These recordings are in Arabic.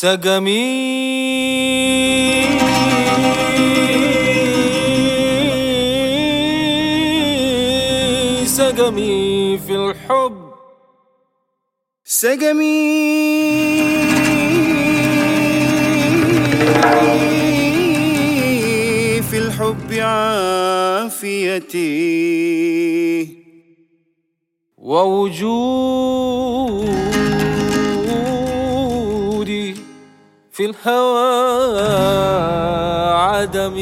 سقمي. سقمي في الحب. سقمي. في الحب عافيتي. ووجودي في الهوى عدمي.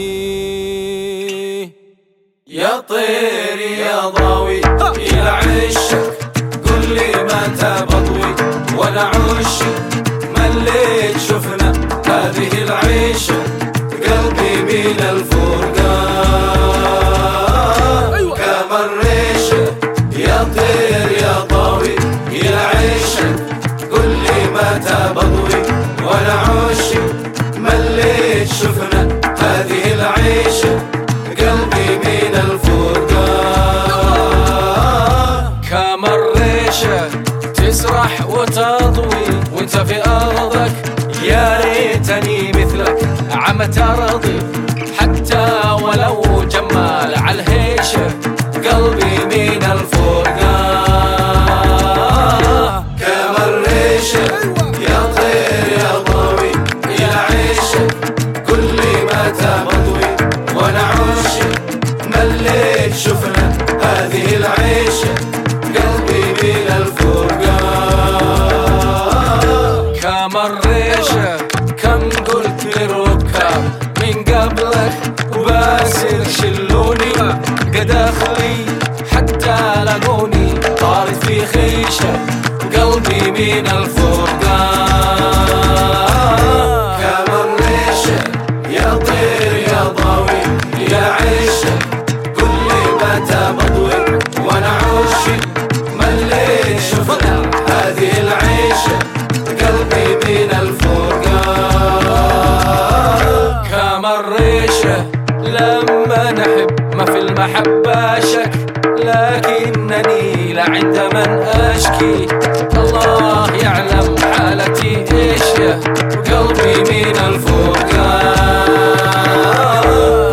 يا طير يا ضاوي إلى عشك قل لي متى بضوي وأنا عشق مليت شفنا هذه العيشة قلبي من الفرقان مليت شفنا هذه العيشة قلبي من الفرقان. كما الريشة تسرح وتضوي وانت في أرضك. يا ريتني مثلك عمت ارضي حتى ولو جمال عالهيشة قلبي من الفرقان. الريشة كم قلت للركاب من قبلك وباسر شلوني. قد أخلي حتى لقوني طارت في خيشة قلبي من الفرقان. لما نحب ما في المحبة شك لكنني لعند من أشكي. الله يعلم حالتي إيش يا قلبي من الفوق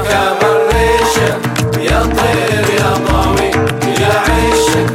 كمر ريشة يا طير يا يا عيشة